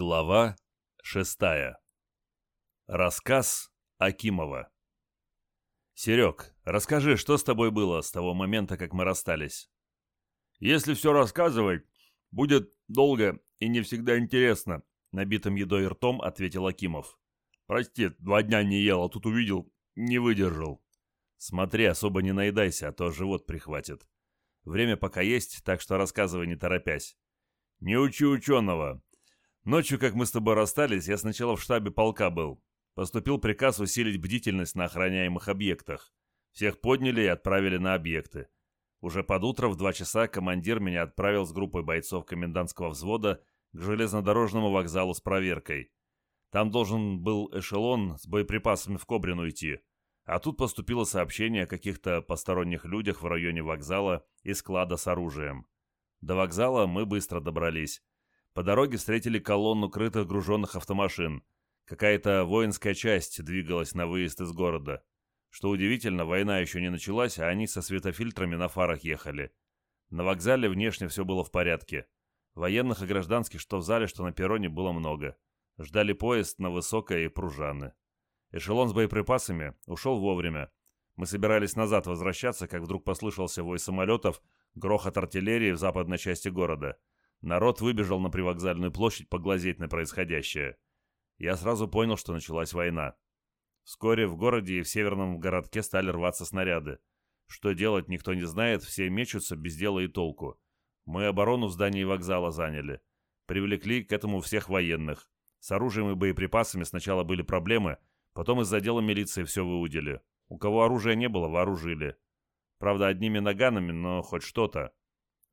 Глава шестая. Рассказ Акимова. Серег, расскажи, что с тобой было с того момента, как мы расстались? Если все рассказывать, будет долго и не всегда интересно, набитым едой ртом ответил Акимов. Прости, два дня не ел, а тут увидел, не выдержал. Смотри, особо не наедайся, а то живот прихватит. Время пока есть, так что рассказывай не торопясь. Не учи ученого, Ночью, как мы с тобой расстались, я сначала в штабе полка был. Поступил приказ усилить бдительность на охраняемых объектах. Всех подняли и отправили на объекты. Уже под утро в два часа командир меня отправил с группой бойцов комендантского взвода к железнодорожному вокзалу с проверкой. Там должен был эшелон с боеприпасами в Кобрину идти. А тут поступило сообщение о каких-то посторонних людях в районе вокзала и склада с оружием. До вокзала мы быстро добрались. По дороге встретили колонну крытых груженных автомашин. Какая-то воинская часть двигалась на выезд из города. Что удивительно, война еще не началась, а они со светофильтрами на фарах ехали. На вокзале внешне все было в порядке. Военных и гражданских, что в зале, что на перроне, было много. Ждали поезд на Высокое и Пружаны. Эшелон с боеприпасами ушел вовремя. Мы собирались назад возвращаться, как вдруг послышался вой самолетов, грохот артиллерии в западной части города — Народ выбежал на привокзальную площадь поглазеть на происходящее. Я сразу понял, что началась война. Вскоре в городе и в северном городке стали рваться снаряды. Что делать, никто не знает, все мечутся без дела и толку. Мы оборону в здании вокзала заняли. Привлекли к этому всех военных. С оружием и боеприпасами сначала были проблемы, потом из-за дела милиции все выудили. У кого оружия не было, вооружили. Правда, одними наганами, но хоть что-то.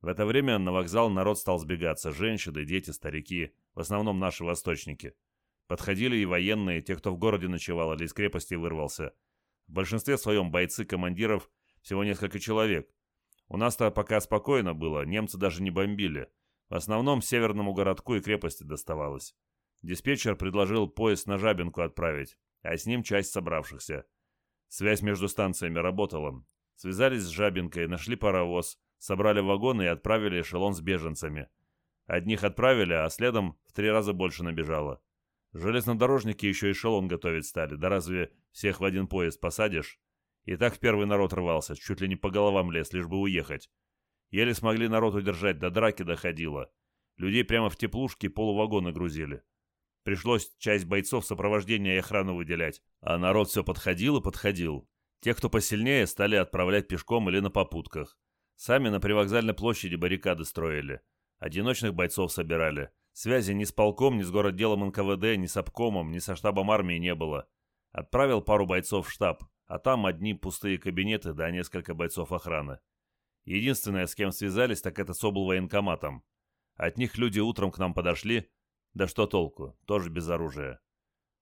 В это время на вокзал народ стал сбегаться, женщины, дети, старики, в основном наши восточники. Подходили и военные, те, кто в городе ночевал или из крепости вырвался. В большинстве своем бойцы командиров всего несколько человек. У нас-то пока спокойно было, немцы даже не бомбили. В основном северному городку и крепости доставалось. Диспетчер предложил поезд на Жабинку отправить, а с ним часть собравшихся. Связь между станциями работала. Связались с Жабинкой, нашли паровоз, собрали вагоны и отправили эшелон с беженцами. Одних отправили, а следом в три раза больше набежало. Железнодорожники еще эшелон готовить стали, да разве всех в один поезд посадишь? И так первый народ рвался, чуть ли не по головам лез, лишь бы уехать. Еле смогли народ удержать, до драки доходило. Людей прямо в теплушки полувагоны грузили. Пришлось часть бойцов сопровождения и охрану выделять, а народ все подходил и подходил. Те, кто посильнее, стали отправлять пешком или на попутках. Сами на привокзальной площади баррикады строили. Одиночных бойцов собирали. Связи ни с полком, ни с городделом НКВД, ни с обкомом, ни со штабом армии не было. Отправил пару бойцов в штаб, а там одни пустые кабинеты да несколько бойцов охраны. Единственное, с кем связались, так это с облвоенкоматом. От них люди утром к нам подошли. Да что толку, тоже без оружия.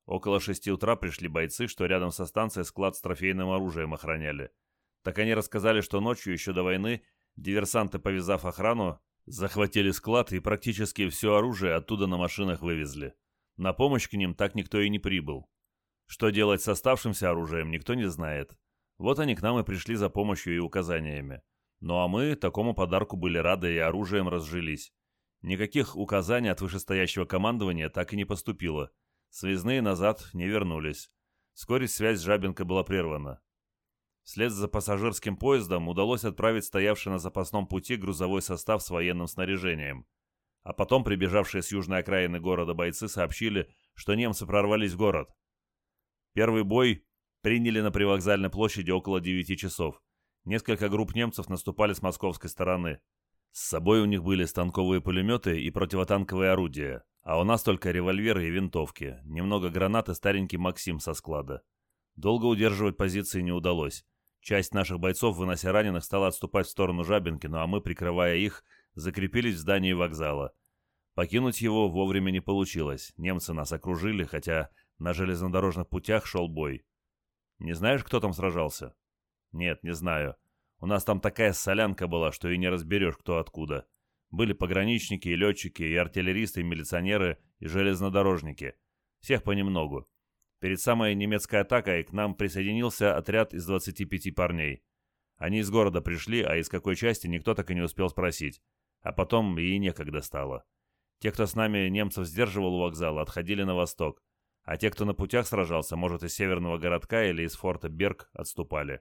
Около шести утра пришли бойцы, что рядом со станцией склад с трофейным оружием охраняли. Так они рассказали, что ночью, еще до войны, диверсанты, повязав охрану, захватили склад и практически все оружие оттуда на машинах вывезли. На помощь к ним так никто и не прибыл. Что делать с оставшимся оружием, никто не знает. Вот они к нам и пришли за помощью и указаниями. Ну а мы такому подарку были рады и оружием разжились. Никаких указаний от вышестоящего командования так и не поступило. Связные назад не вернулись. Вскоре связь с Жабенко была прервана. Вслед за пассажирским поездом удалось отправить стоявший на запасном пути грузовой состав с военным снаряжением. А потом прибежавшие с южной окраины города бойцы сообщили, что немцы прорвались в город. Первый бой приняли на привокзальной площади около 9 часов. Несколько групп немцев наступали с московской стороны. С собой у них были станковые пулеметы и противотанковые орудия, а у нас только револьверы и винтовки, немного гранат и старенький «Максим» со склада. Долго удерживать позиции не удалось. Часть наших бойцов, вынося раненых, стала отступать в сторону Жабинки, ну а мы, прикрывая их, закрепились в здании вокзала. Покинуть его вовремя не получилось. Немцы нас окружили, хотя на железнодорожных путях шел бой. Не знаешь, кто там сражался? Нет, не знаю. У нас там такая солянка была, что и не разберешь, кто откуда. Были пограничники и летчики, и артиллеристы, и милиционеры, и железнодорожники. Всех понемногу. Перед самой немецкой атакой к нам присоединился отряд из 25 парней. Они из города пришли, а из какой части никто так и не успел спросить. А потом и некогда стало. Те, кто с нами немцев сдерживал у вокзала, отходили на восток, а те, кто на путях сражался, может, из северного городка или из форта Берг, отступали.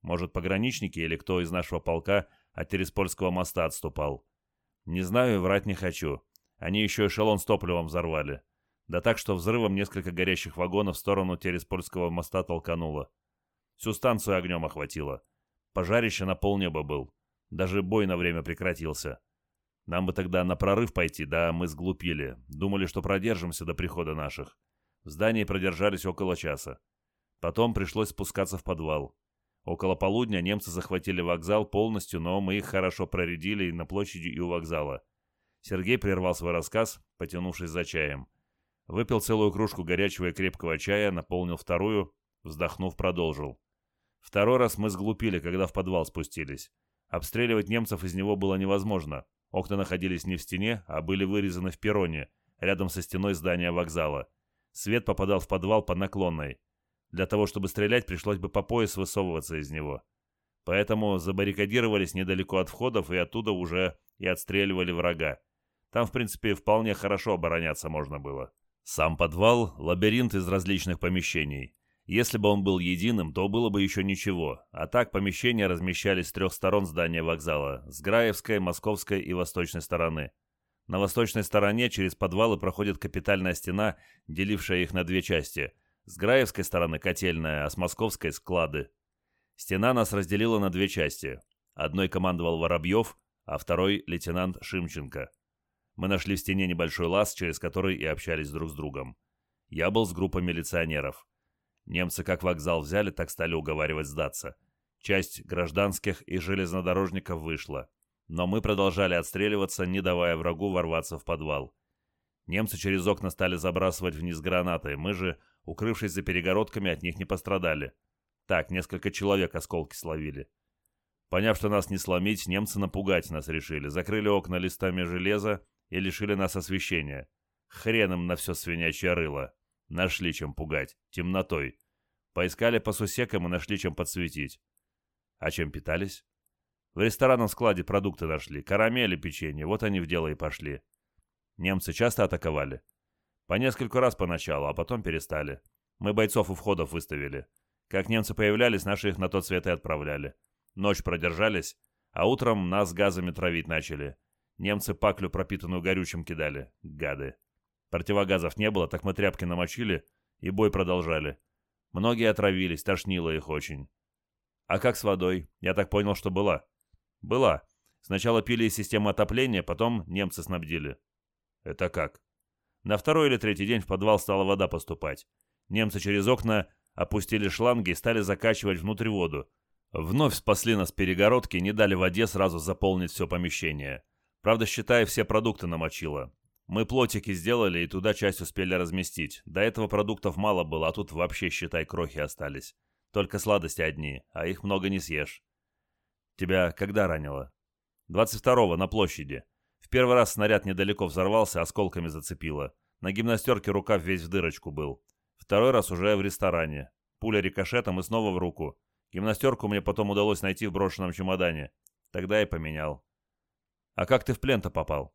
Может, пограничники или кто из нашего полка от Тереспольского моста отступал. Не знаю и врать не хочу. Они еще эшелон с топливом взорвали. Да так, что взрывом несколько горящих вагонов в сторону Тереспольского моста толкануло. Всю станцию огнем охватило. Пожарище на полнеба был. Даже бой на время прекратился. Нам бы тогда на прорыв пойти, да мы сглупили. Думали, что продержимся до прихода наших. В здании продержались около часа. Потом пришлось спускаться в подвал. Около полудня немцы захватили вокзал полностью, но мы их хорошо проредили и на площади, и у вокзала. Сергей прервал свой рассказ, потянувшись за чаем. Выпил целую кружку горячего и крепкого чая, наполнил вторую, вздохнув, продолжил. Второй раз мы сглупили, когда в подвал спустились. Обстреливать немцев из него было невозможно. Окна находились не в стене, а были вырезаны в перроне, рядом со стеной здания вокзала. Свет попадал в подвал по наклонной. Для того, чтобы стрелять, пришлось бы по пояс высовываться из него. Поэтому забаррикадировались недалеко от входов и оттуда уже и отстреливали врага. Там, в принципе, вполне хорошо обороняться можно было. Сам подвал – лабиринт из различных помещений. Если бы он был единым, то было бы еще ничего, а так помещения размещались с трех сторон здания вокзала – с Граевской, Московской и Восточной стороны. На восточной стороне через подвалы проходит капитальная стена, делившая их на две части – с Граевской стороны котельная, а с Московской — склады. Стена нас разделила на две части. Одной командовал Воробьев, а второй — лейтенант Шимченко. Мы нашли в стене небольшой лаз, через который и общались друг с другом. Я был с группой милиционеров. Немцы как вокзал взяли, так стали уговаривать сдаться. Часть гражданских и железнодорожников вышла. Но мы продолжали отстреливаться, не давая врагу ворваться в подвал. Немцы через окна стали забрасывать вниз гранаты, мы же укрывшись за перегородками, от них не пострадали. Так, несколько человек осколки словили. Поняв, что нас не сломить, немцы напугать нас решили, закрыли окна листами железа и лишили нас освещения. Хрен им на все свинячье рыло. Нашли чем пугать. Темнотой. Поискали по сусекам и нашли чем подсветить. А чем питались? В ресторанном складе продукты нашли. Карамели, печенье. Вот они в дело и пошли. Немцы часто атаковали. По нескольку раз поначалу, а потом перестали. Мы бойцов у входов выставили. Как немцы появлялись, наши их на тот свет и отправляли. Ночь продержались, а утром нас газами травить начали. Немцы паклю, пропитанную горючим, кидали. Гады. Противогазов не было, так мы тряпки намочили и бой продолжали. Многие отравились, тошнило их очень. А как с водой? Я так понял, что была. Была. Сначала пили из системы отопления, потом немцы снабдили. Это как? На второй или третий день в подвал стала вода поступать. Немцы через окна опустили шланги и стали закачивать внутрь воду. Вновь спасли нас перегородки и не дали воде сразу заполнить все помещение. Правда, считая, все продукты намочило. Мы плотики сделали и туда часть успели разместить. До этого продуктов мало было, а тут вообще, считай, крохи остались. Только сладости одни, а их много не съешь. Тебя когда ранило? 22-го, на площади первый раз снаряд недалеко взорвался, осколками зацепило. На гимнастерке рукав весь в дырочку был. Второй раз уже в ресторане. Пуля рикошетом и снова в руку. Гимнастерку мне потом удалось найти в брошенном чемодане. Тогда и поменял. А как ты в плен-то попал?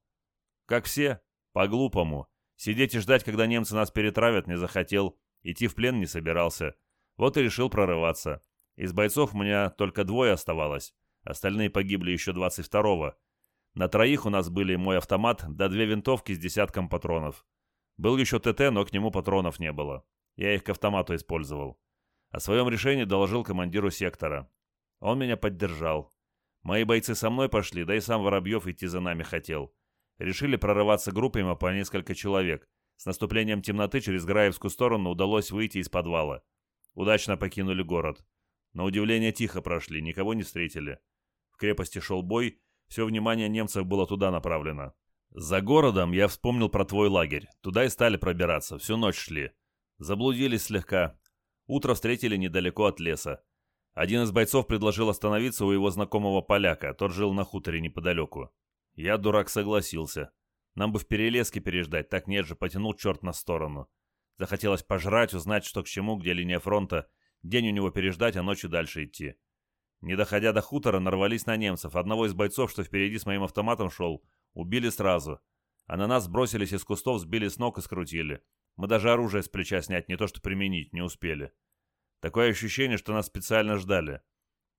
Как все. По-глупому. Сидеть и ждать, когда немцы нас перетравят, не захотел. Идти в плен не собирался. Вот и решил прорываться. Из бойцов у меня только двое оставалось. Остальные погибли еще 22-го. На троих у нас были мой автомат да две винтовки с десятком патронов. Был еще ТТ, но к нему патронов не было. Я их к автомату использовал. О своем решении доложил командиру сектора. Он меня поддержал. Мои бойцы со мной пошли, да и сам Воробьев идти за нами хотел. Решили прорываться группами по несколько человек. С наступлением темноты через Граевскую сторону удалось выйти из подвала. Удачно покинули город. На удивление тихо прошли, никого не встретили. В крепости шел бой, все внимание немцев было туда направлено. За городом я вспомнил про твой лагерь. Туда и стали пробираться, всю ночь шли. Заблудились слегка. Утро встретили недалеко от леса. Один из бойцов предложил остановиться у его знакомого поляка, тот жил на хуторе неподалеку. Я, дурак, согласился. Нам бы в перелеске переждать, так нет же, потянул черт на сторону. Захотелось пожрать, узнать, что к чему, где линия фронта, день у него переждать, а ночью дальше идти. Не доходя до хутора, нарвались на немцев. Одного из бойцов, что впереди с моим автоматом шел, убили сразу. А на нас бросились из кустов, сбили с ног и скрутили. Мы даже оружие с плеча снять, не то что применить, не успели. Такое ощущение, что нас специально ждали.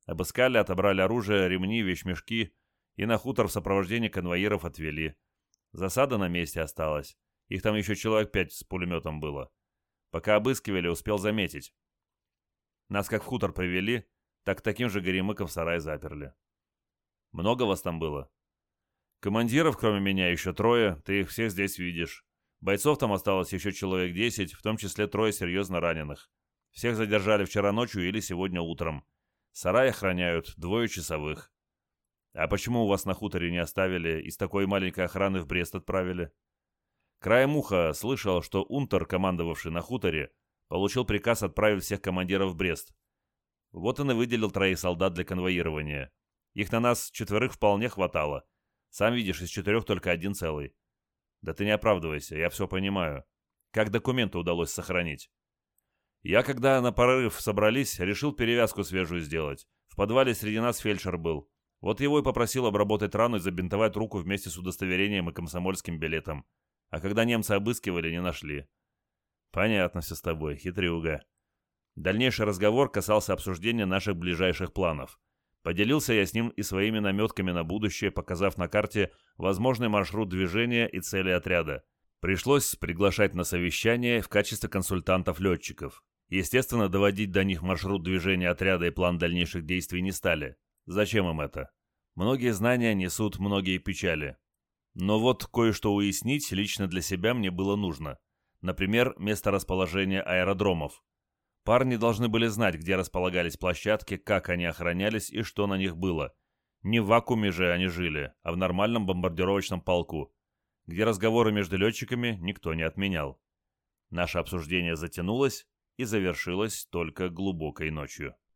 Обыскали, отобрали оружие, ремни, вещмешки и на хутор в сопровождении конвоиров отвели. Засада на месте осталась. Их там еще человек пять с пулеметом было. Пока обыскивали, успел заметить. Нас как в хутор привели, так таким же горемыком в сарай заперли. Много вас там было? Командиров, кроме меня, еще трое, ты их всех здесь видишь. Бойцов там осталось еще человек десять, в том числе трое серьезно раненых. Всех задержали вчера ночью или сегодня утром. Сарай охраняют двое часовых. А почему у вас на хуторе не оставили и с такой маленькой охраны в Брест отправили? Краем уха слышал, что Унтер, командовавший на хуторе, получил приказ отправить всех командиров в Брест. Вот он и выделил троих солдат для конвоирования. Их на нас четверых вполне хватало. Сам видишь, из четырех только один целый. Да ты не оправдывайся, я все понимаю. Как документы удалось сохранить? Я, когда на порыв собрались, решил перевязку свежую сделать. В подвале среди нас фельдшер был. Вот его и попросил обработать рану и забинтовать руку вместе с удостоверением и комсомольским билетом. А когда немцы обыскивали, не нашли. Понятно все с тобой, хитрюга. Дальнейший разговор касался обсуждения наших ближайших планов. Поделился я с ним и своими наметками на будущее, показав на карте возможный маршрут движения и цели отряда. Пришлось приглашать на совещание в качестве консультантов-летчиков. Естественно, доводить до них маршрут движения отряда и план дальнейших действий не стали. Зачем им это? Многие знания несут многие печали. Но вот кое-что уяснить лично для себя мне было нужно. Например, место расположения аэродромов. Парни должны были знать, где располагались площадки, как они охранялись и что на них было. Не в вакууме же они жили, а в нормальном бомбардировочном полку, где разговоры между летчиками никто не отменял. Наше обсуждение затянулось и завершилось только глубокой ночью.